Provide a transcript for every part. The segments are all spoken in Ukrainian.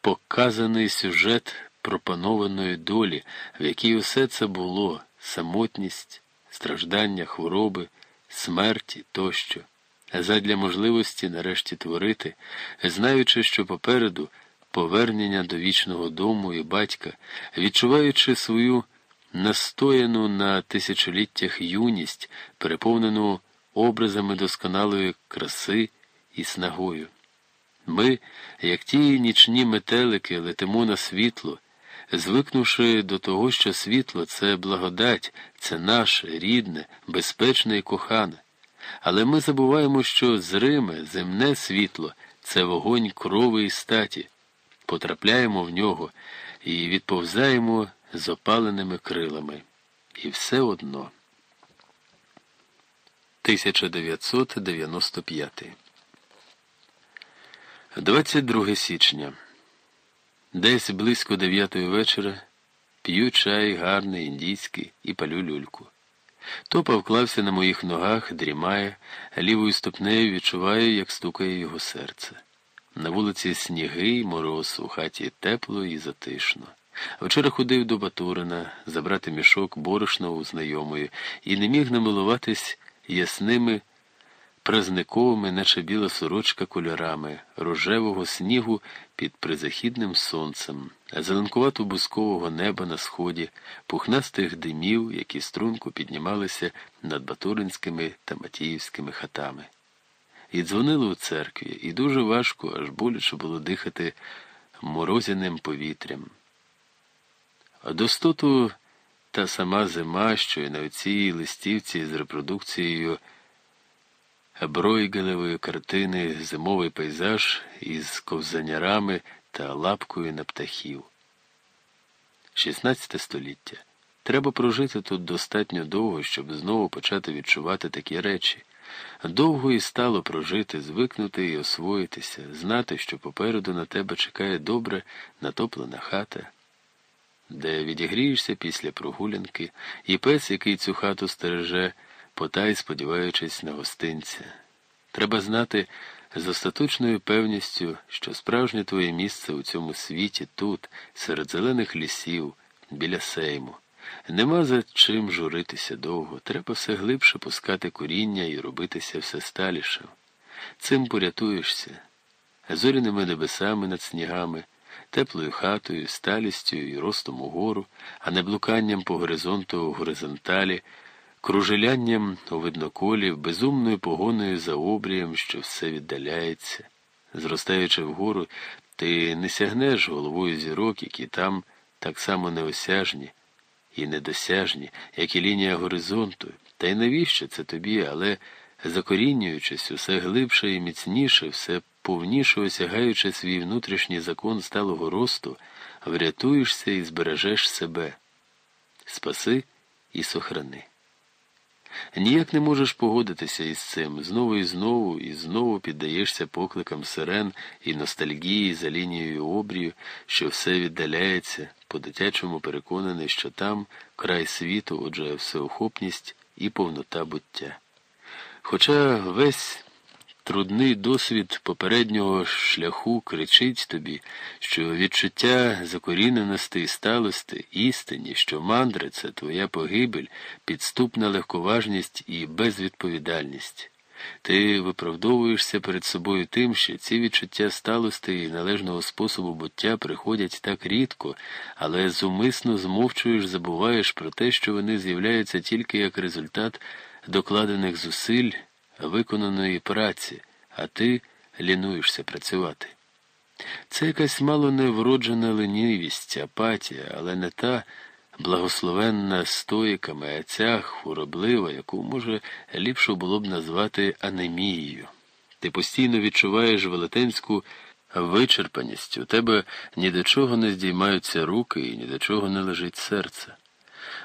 показаний сюжет пропонованої долі, в якій усе це було самотність, страждання, хвороби, смерті тощо, задля можливості нарешті творити, знаючи, що попереду повернення до вічного дому і батька, відчуваючи свою настояну на тисячоліттях юність, переповнену образами досконалої краси і снагою. Ми, як ті нічні метелики, летимо на світло, звикнувши до того, що світло це благодать, це наше, рідне, безпечне і кохане. Але ми забуваємо, що зриме, земне світло це вогонь крови і статі. Потрапляємо в нього і відповзаємо з опаленими крилами. І все одно. 1995 22 січня. Десь близько дев'ятої вечора п'ю чай гарний, індійський і палю люльку. Топа вклався на моїх ногах, дрімає, лівою ступнею відчуваю, як стукає його серце. На вулиці сніги й мороз, у хаті тепло і затишно. Вчора ходив до Батурина забрати мішок борошна у знайомої і не міг намилуватись ясними празниковими, наче біла сорочка кольорами, рожевого снігу під призахідним сонцем, зеленкувато бускового неба на сході, пухнастих димів, які струнку піднімалися над Батуринськими та Матіївськими хатами. І дзвонили у церкві, і дуже важко, аж боляче було дихати морозяним повітрям. А достоту та сама зима, що й на цій листівці з репродукцією Бройгелевої картини Зимовий пейзаж із ковзанярами та лапкою на птахів. 16 століття. Треба прожити тут достатньо довго, щоб знову почати відчувати такі речі. Довго і стало прожити, звикнути і освоїтися, знати, що попереду на тебе чекає добре натоплена хата, де відігрієшся після прогулянки, і пес, який цю хату стереже, потай, сподіваючись на гостинця. Треба знати з остаточною певністю, що справжнє твоє місце у цьому світі тут, серед зелених лісів, біля сейму. Нема за чим журитися довго, треба все глибше пускати коріння і робитися все сталішим. Цим порятуєшся, зоряними небесами над снігами, теплою хатою, сталістю і ростом угору, а не блуканням по горизонту у горизонталі кружелянням у видноколі, безумною погоною за обрієм, що все віддаляється. Зростаючи вгору, ти не сягнеш головою зірок, які там так само неосяжні і недосяжні, як і лінія горизонту. Та й навіщо це тобі, але, закорінюючись усе глибше і міцніше, все повніше осягаючи свій внутрішній закон сталого росту, врятуєшся і збережеш себе. Спаси і сохрани. Ніяк не можеш погодитися із цим, знову і знову і знову піддаєшся покликам сирен і ностальгії за лінією обрію, що все віддаляється, по-дитячому переконаний, що там край світу, отже, всеохопність і повнота буття. Хоча весь Трудний досвід попереднього шляху кричить тобі, що відчуття закоріненості і сталости, істині, що мандри це твоя погибель, підступна легковажність і безвідповідальність. Ти виправдовуєшся перед собою тим, що ці відчуття сталости і належного способу буття приходять так рідко, але зумисно змовчуєш, забуваєш про те, що вони з'являються тільки як результат докладених зусиль виконаної праці, а ти лінуєшся працювати. Це якась мало не вроджена ленівість, апатія, але не та благословенна стоїками, а ця хвороблива, яку, може, ліпше було б назвати анемією. Ти постійно відчуваєш велетенську вичерпаність, у тебе ні до чого не здіймаються руки і ні до чого не лежить серце.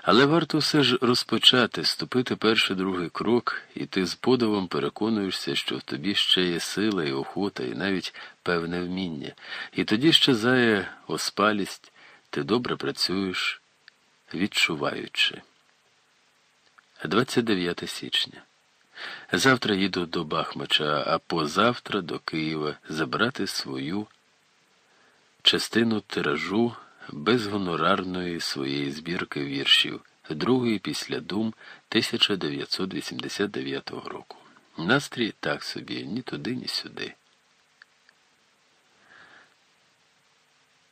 Але варто все ж розпочати, ступити перший другий крок, і ти з подивом переконуєшся, що в тобі ще є сила і охота, і навіть певне вміння. І тоді ще зає оспалість, ти добре працюєш, відчуваючи. 29 січня. Завтра їду до Бахмача, а позавтра до Києва забрати свою частину тиражу безгонорарної своєї збірки віршів, другої після дум 1989 року. Настрій так собі, ні туди, ні сюди.